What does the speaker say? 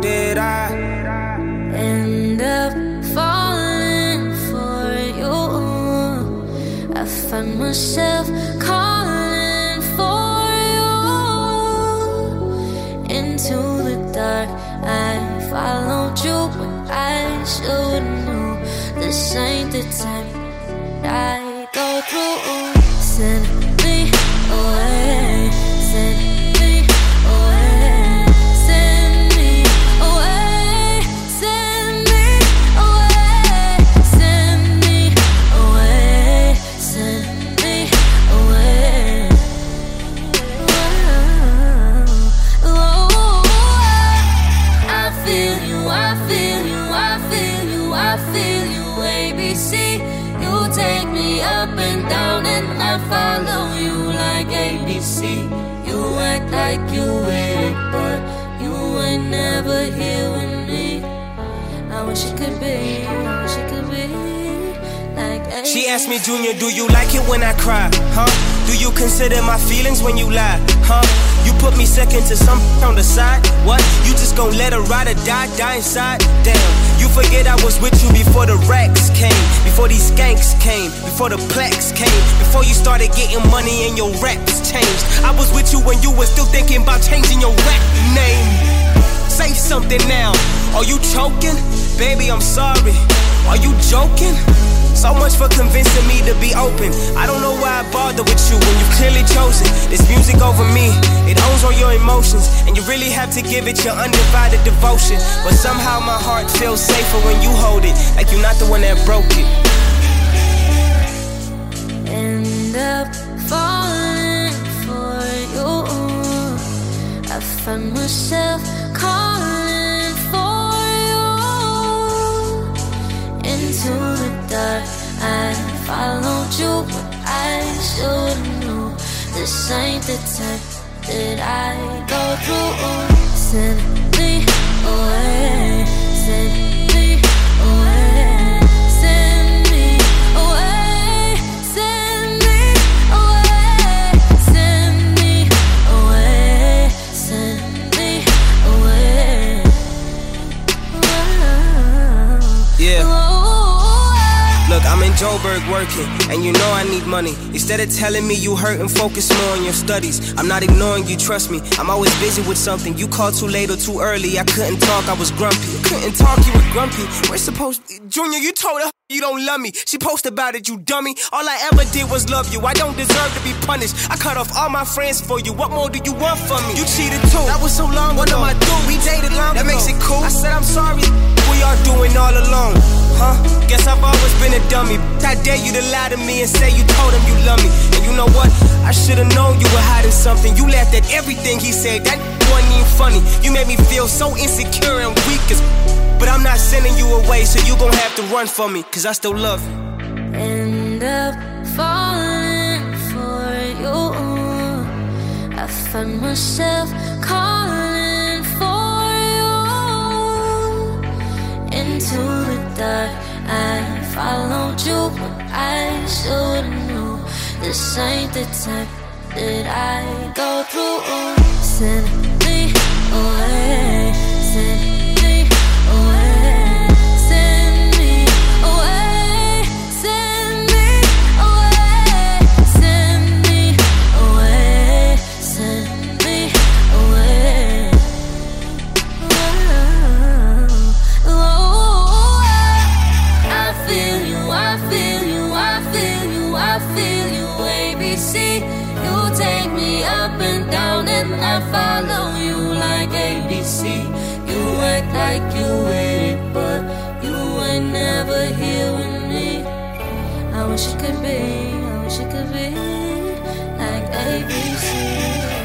did I end up falling for you? I find myself calling for you into the dark. I followed you when I should know this ain't the time I up and down, and I follow you like ABC. You act like you with it, but you ain't never here with me. I wish it could be, I wish it could be like ABC. She asked me, Junior, do you like it when I cry? Huh? Do you consider my feelings when you lie? Huh? You put me second to some on the side? What? You just gon' let her ride or die, die inside? Damn, you forget I was with you before the skanks came, before the plex came, before you started getting money and your raps changed. I was with you when you were still thinking about changing your rap name. Say something now. Are you choking? Baby, I'm sorry. Are you joking? So much for convincing me to be open. I don't know why I bother with you when you've clearly chosen this music over me. It owns all your emotions, and you really have to give it your undivided devotion. But somehow my heart feels safer when you hold it, like you're not the one that broke it. Up falling for you. I find myself calling for you into the dark. I followed you, but I should know this ain't the time that I go through. Send Yeah. Look, I'm in Joburg working, and you know I need money. Instead of telling me you hurt and focus more on your studies, I'm not ignoring you, trust me. I'm always busy with something. You called too late or too early. I couldn't talk, I was grumpy. Couldn't talk, you were grumpy. We're supposed. Junior, you told her you don't love me. She posted about it, you dummy. All I ever did was love you. I don't deserve to be punished. I cut off all my friends for you. What more do you want from me? You cheated too. That was so long what ago. What am I do? We dated dummy. I dare you to lie to me and say you told him you love me. And you know what? I should've known you were hiding something. You laughed at everything he said. That wasn't even funny. You made me feel so insecure and weak as. But I'm not sending you away, so you gon' have to run for me, cause I still love you. end up falling for you. I find myself calling followed you, but I should've know this ain't the time that I go through. Send me away, send I follow you like ABC. You act like you with it, but you ain't never here with me. I wish it could be, I wish it could be like ABC.